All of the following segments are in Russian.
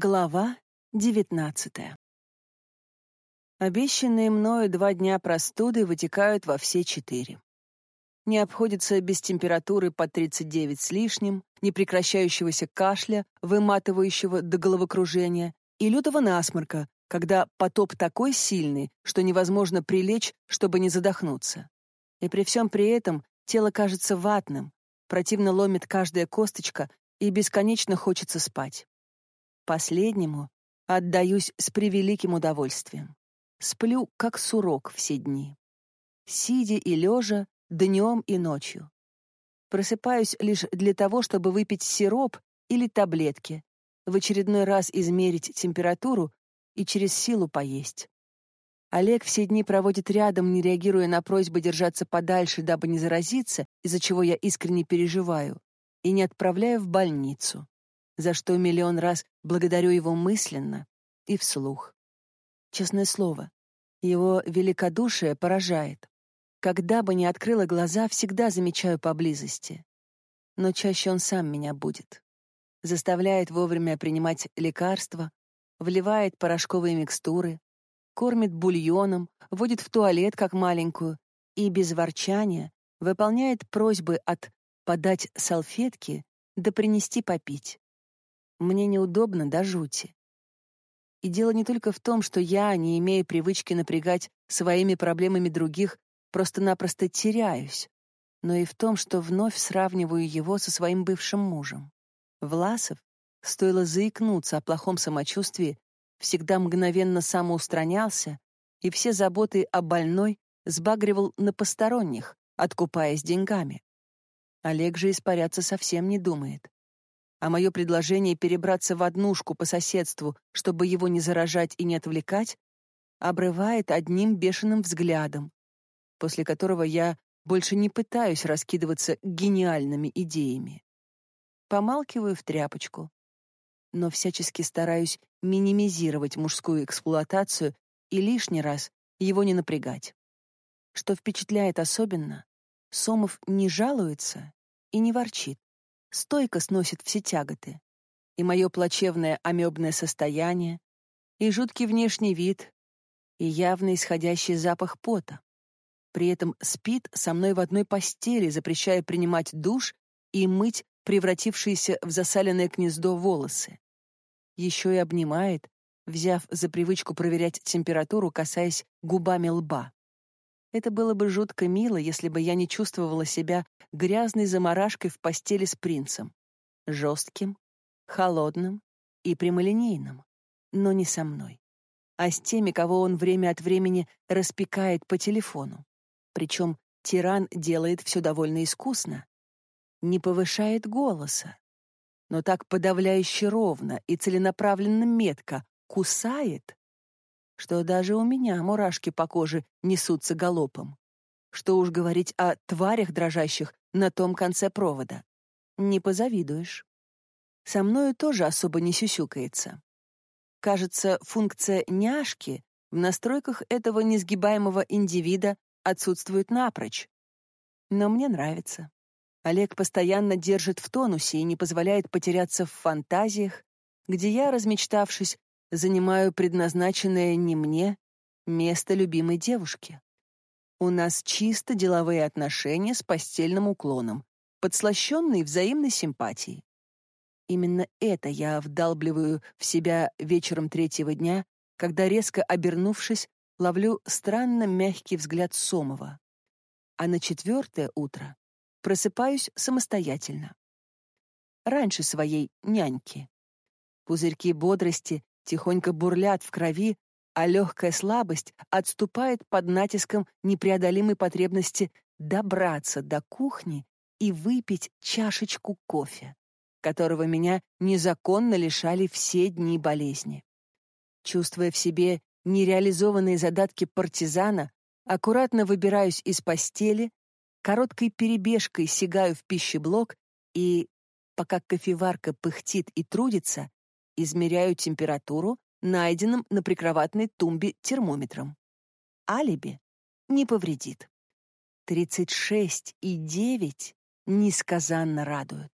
Глава девятнадцатая. Обещанные мною два дня простуды вытекают во все четыре. Не обходится без температуры по 39 с лишним, непрекращающегося кашля, выматывающего до головокружения, и лютого насморка, когда потоп такой сильный, что невозможно прилечь, чтобы не задохнуться. И при всем при этом тело кажется ватным, противно ломит каждая косточка и бесконечно хочется спать. Последнему отдаюсь с превеликим удовольствием. Сплю, как сурок все дни. Сидя и лежа, днем и ночью. Просыпаюсь лишь для того, чтобы выпить сироп или таблетки, в очередной раз измерить температуру и через силу поесть. Олег все дни проводит рядом, не реагируя на просьбы держаться подальше, дабы не заразиться, из-за чего я искренне переживаю, и не отправляя в больницу за что миллион раз благодарю его мысленно и вслух. Честное слово, его великодушие поражает. Когда бы ни открыла глаза, всегда замечаю поблизости. Но чаще он сам меня будет. Заставляет вовремя принимать лекарства, вливает порошковые микстуры, кормит бульоном, водит в туалет как маленькую и без ворчания выполняет просьбы от подать салфетки да принести попить. Мне неудобно до жути. И дело не только в том, что я, не имея привычки напрягать своими проблемами других, просто-напросто теряюсь, но и в том, что вновь сравниваю его со своим бывшим мужем. Власов, стоило заикнуться о плохом самочувствии, всегда мгновенно самоустранялся и все заботы о больной сбагривал на посторонних, откупаясь деньгами. Олег же испаряться совсем не думает а мое предложение перебраться в однушку по соседству, чтобы его не заражать и не отвлекать, обрывает одним бешеным взглядом, после которого я больше не пытаюсь раскидываться гениальными идеями. Помалкиваю в тряпочку, но всячески стараюсь минимизировать мужскую эксплуатацию и лишний раз его не напрягать. Что впечатляет особенно, Сомов не жалуется и не ворчит стойко сносит все тяготы. И мое плачевное амебное состояние, и жуткий внешний вид, и явно исходящий запах пота. При этом спит со мной в одной постели, запрещая принимать душ и мыть превратившиеся в засаленное гнездо волосы. Еще и обнимает, взяв за привычку проверять температуру, касаясь губами лба. Это было бы жутко мило, если бы я не чувствовала себя грязной заморашкой в постели с принцем. Жестким, холодным и прямолинейным. Но не со мной. А с теми, кого он время от времени распекает по телефону. Причем тиран делает все довольно искусно. Не повышает голоса. Но так подавляюще ровно и целенаправленно метко кусает, что даже у меня мурашки по коже несутся галопом. Что уж говорить о тварях дрожащих на том конце провода. Не позавидуешь. Со мною тоже особо не сюсюкается. Кажется, функция няшки в настройках этого несгибаемого индивида отсутствует напрочь. Но мне нравится. Олег постоянно держит в тонусе и не позволяет потеряться в фантазиях, где я, размечтавшись, занимаю предназначенное не мне место любимой девушки. У нас чисто деловые отношения с постельным уклоном, подслащенные взаимной симпатией. Именно это я вдалбливаю в себя вечером третьего дня, когда, резко обернувшись, ловлю странно мягкий взгляд Сомова. А на четвертое утро просыпаюсь самостоятельно. Раньше своей няньки. Пузырьки бодрости тихонько бурлят в крови, а легкая слабость отступает под натиском непреодолимой потребности добраться до кухни и выпить чашечку кофе, которого меня незаконно лишали все дни болезни. Чувствуя в себе нереализованные задатки партизана, аккуратно выбираюсь из постели, короткой перебежкой сигаю в пищеблок и, пока кофеварка пыхтит и трудится, измеряю температуру найденным на прикроватной тумбе термометром. Алиби не повредит. 36 и 9 несказанно радуют.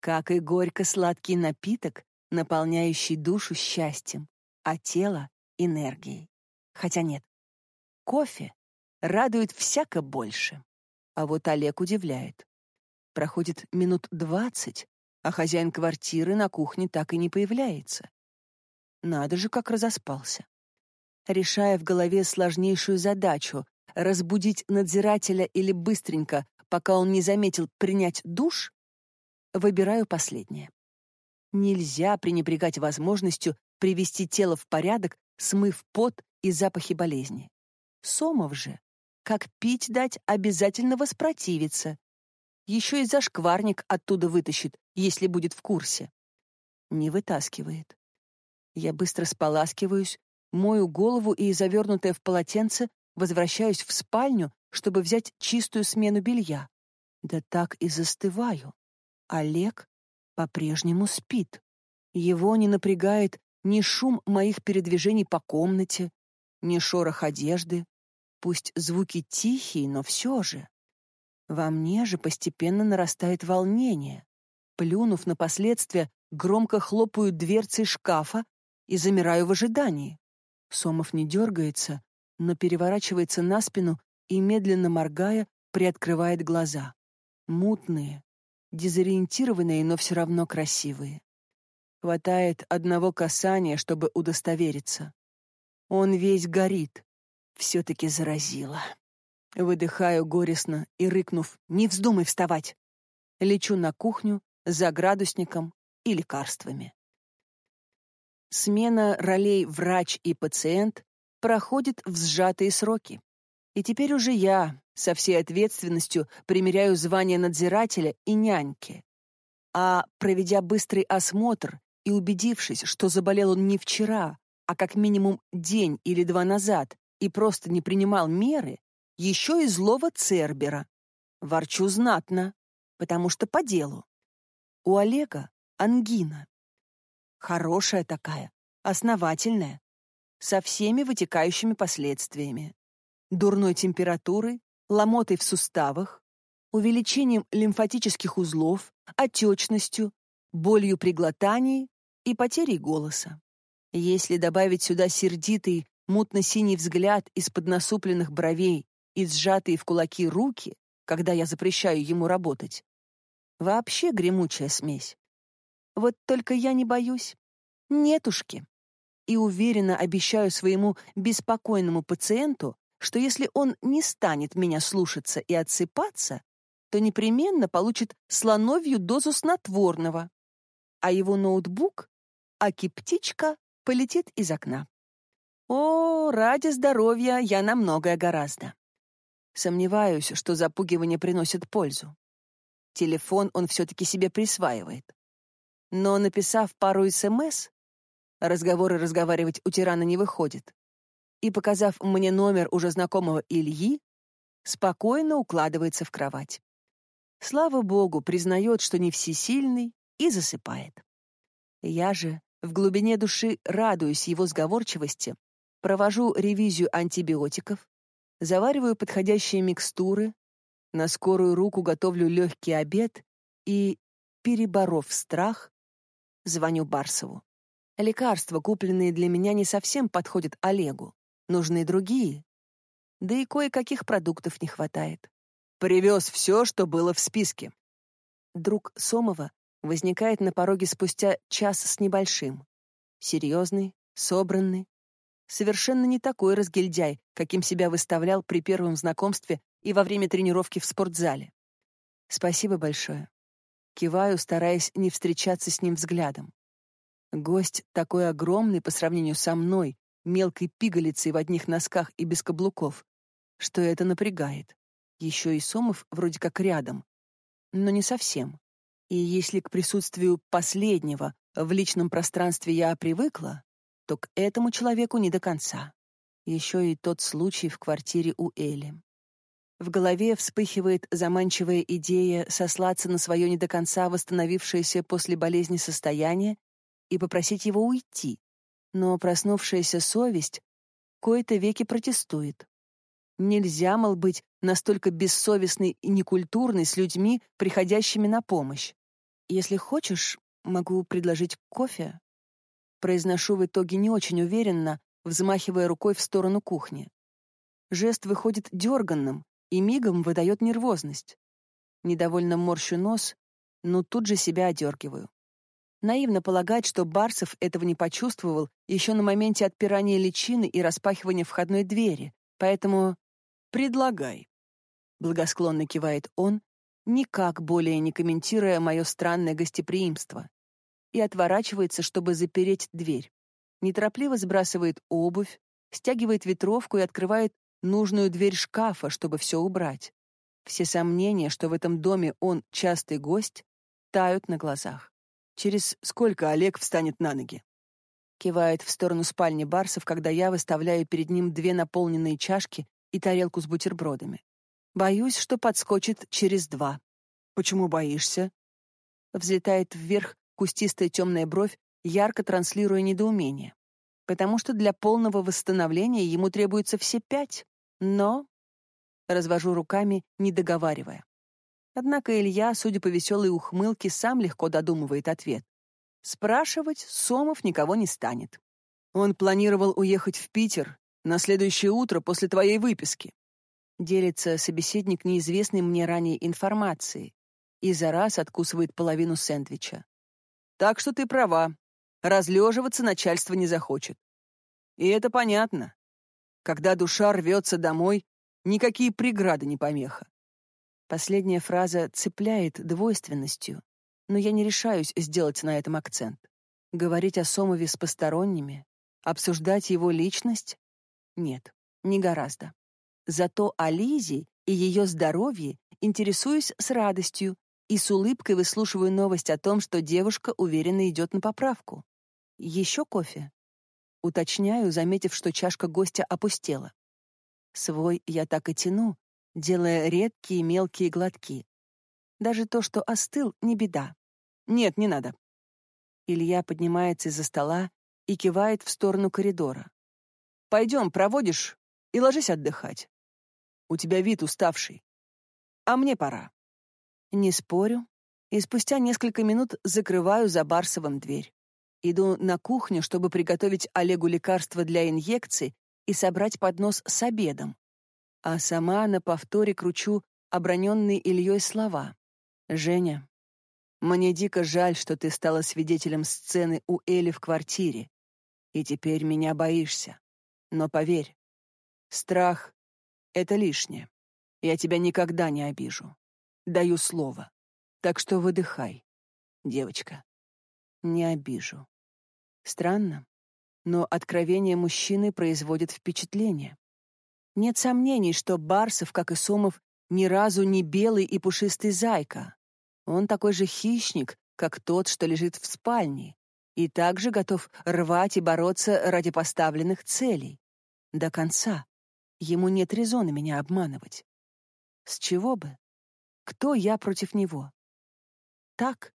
Как и горько-сладкий напиток, наполняющий душу счастьем, а тело — энергией. Хотя нет, кофе радует всяко больше. А вот Олег удивляет. Проходит минут двадцать, а хозяин квартиры на кухне так и не появляется. Надо же, как разоспался. Решая в голове сложнейшую задачу — разбудить надзирателя или быстренько, пока он не заметил принять душ, выбираю последнее. Нельзя пренебрегать возможностью привести тело в порядок, смыв пот и запахи болезни. Сомов же, как пить дать, обязательно воспротивится. Еще и зашкварник оттуда вытащит, если будет в курсе. Не вытаскивает. Я быстро споласкиваюсь, мою голову и, завернутая в полотенце, возвращаюсь в спальню, чтобы взять чистую смену белья. Да так и застываю. Олег по-прежнему спит. Его не напрягает ни шум моих передвижений по комнате, ни шорох одежды. Пусть звуки тихие, но все же. Во мне же постепенно нарастает волнение. Плюнув на последствия, громко хлопаю дверцей шкафа и замираю в ожидании. Сомов не дергается, но переворачивается на спину и, медленно моргая, приоткрывает глаза. Мутные, дезориентированные, но все равно красивые. Хватает одного касания, чтобы удостовериться. Он весь горит. Все-таки заразило. Выдыхаю горестно и, рыкнув, «Не вздумай вставать!» Лечу на кухню за градусником и лекарствами. Смена ролей врач и пациент проходит в сжатые сроки. И теперь уже я со всей ответственностью примеряю звание надзирателя и няньки. А, проведя быстрый осмотр и убедившись, что заболел он не вчера, а как минимум день или два назад, и просто не принимал меры, еще и злого Цербера. Ворчу знатно, потому что по делу. У Олега ангина. Хорошая такая, основательная, со всеми вытекающими последствиями. Дурной температурой, ломотой в суставах, увеличением лимфатических узлов, отечностью, болью при глотании и потерей голоса. Если добавить сюда сердитый, мутно-синий взгляд из-под насупленных бровей и сжатые в кулаки руки, когда я запрещаю ему работать, вообще гремучая смесь. Вот только я не боюсь. Нетушки. И уверенно обещаю своему беспокойному пациенту, что если он не станет меня слушаться и отсыпаться, то непременно получит слоновью дозу снотворного, а его ноутбук, аки птичка, полетит из окна. О, ради здоровья я на многое гораздо. Сомневаюсь, что запугивание приносит пользу. Телефон он все-таки себе присваивает. Но, написав пару СМС, разговоры разговаривать у тирана не выходит, и, показав мне номер уже знакомого Ильи, спокойно укладывается в кровать. Слава богу, признает, что не всесильный, и засыпает. Я же в глубине души радуюсь его сговорчивости, провожу ревизию антибиотиков, завариваю подходящие микстуры, на скорую руку готовлю легкий обед и, переборов страх, звоню Барсову. Лекарства, купленные для меня, не совсем подходят Олегу. Нужны другие. Да и кое-каких продуктов не хватает. Привез все, что было в списке. Друг Сомова возникает на пороге спустя час с небольшим. Серьезный, собранный, совершенно не такой разгильдяй, каким себя выставлял при первом знакомстве и во время тренировки в спортзале. Спасибо большое. Киваю, стараясь не встречаться с ним взглядом. Гость такой огромный по сравнению со мной, мелкой пигалицей в одних носках и без каблуков, что это напрягает. Еще и Сомов вроде как рядом, но не совсем. И если к присутствию последнего в личном пространстве я привыкла, то к этому человеку не до конца. Еще и тот случай в квартире у Эли. В голове вспыхивает заманчивая идея сослаться на свое не до конца восстановившееся после болезни состояние и попросить его уйти. Но проснувшаяся совесть кое-то веки протестует. Нельзя, мол, быть настолько бессовестной и некультурной с людьми, приходящими на помощь. Если хочешь, могу предложить кофе?» Произношу в итоге не очень уверенно, взмахивая рукой в сторону кухни. Жест выходит дерганным и мигом выдает нервозность. Недовольно морщу нос, но тут же себя одергиваю. Наивно полагать, что Барсов этого не почувствовал еще на моменте отпирания личины и распахивания входной двери, поэтому «предлагай», — благосклонно кивает он, никак более не комментируя мое странное гостеприимство, и отворачивается, чтобы запереть дверь. Неторопливо сбрасывает обувь, стягивает ветровку и открывает нужную дверь шкафа, чтобы все убрать. Все сомнения, что в этом доме он частый гость, тают на глазах. Через сколько Олег встанет на ноги? Кивает в сторону спальни Барсов, когда я выставляю перед ним две наполненные чашки и тарелку с бутербродами. Боюсь, что подскочит через два. Почему боишься? Взлетает вверх кустистая темная бровь, ярко транслируя недоумение. Потому что для полного восстановления ему требуется все пять. Но... Развожу руками, не договаривая. Однако Илья, судя по веселой ухмылке, сам легко додумывает ответ. Спрашивать Сомов никого не станет. Он планировал уехать в Питер на следующее утро после твоей выписки. Делится собеседник неизвестной мне ранее информацией и за раз откусывает половину сэндвича. Так что ты права. Разлеживаться начальство не захочет. И это понятно. Когда душа рвется домой, никакие преграды не помеха. Последняя фраза цепляет двойственностью, но я не решаюсь сделать на этом акцент. Говорить о Сомове с посторонними, обсуждать его личность? Нет, не гораздо. Зато о Лизе и ее здоровье интересуюсь с радостью и с улыбкой выслушиваю новость о том, что девушка уверенно идет на поправку. Еще кофе? Уточняю, заметив, что чашка гостя опустела. Свой я так и тяну, делая редкие мелкие глотки. Даже то, что остыл, не беда. Нет, не надо. Илья поднимается из-за стола и кивает в сторону коридора. Пойдем, проводишь и ложись отдыхать. У тебя вид уставший. А мне пора. Не спорю. И спустя несколько минут закрываю за Барсовым дверь. Иду на кухню, чтобы приготовить Олегу лекарство для инъекций и собрать поднос с обедом а сама на повторе кручу оброненные Ильей слова. «Женя, мне дико жаль, что ты стала свидетелем сцены у Эли в квартире, и теперь меня боишься. Но поверь, страх — это лишнее. Я тебя никогда не обижу. Даю слово. Так что выдыхай, девочка. Не обижу. Странно, но откровение мужчины производит впечатление. Нет сомнений, что Барсов, как и Сомов, ни разу не белый и пушистый зайка. Он такой же хищник, как тот, что лежит в спальне, и также готов рвать и бороться ради поставленных целей. До конца. Ему нет резона меня обманывать. С чего бы? Кто я против него? Так,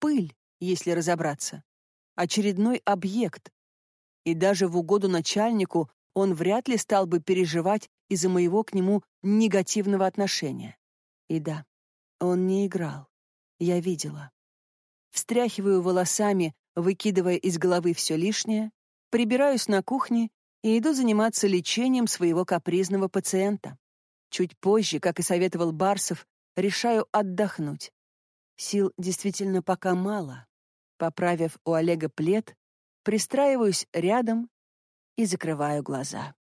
пыль, если разобраться. Очередной объект. И даже в угоду начальнику он вряд ли стал бы переживать из-за моего к нему негативного отношения. И да, он не играл. Я видела. Встряхиваю волосами, выкидывая из головы все лишнее, прибираюсь на кухне и иду заниматься лечением своего капризного пациента. Чуть позже, как и советовал Барсов, решаю отдохнуть. Сил действительно пока мало. Поправив у Олега плед, пристраиваюсь рядом и закрываю глаза.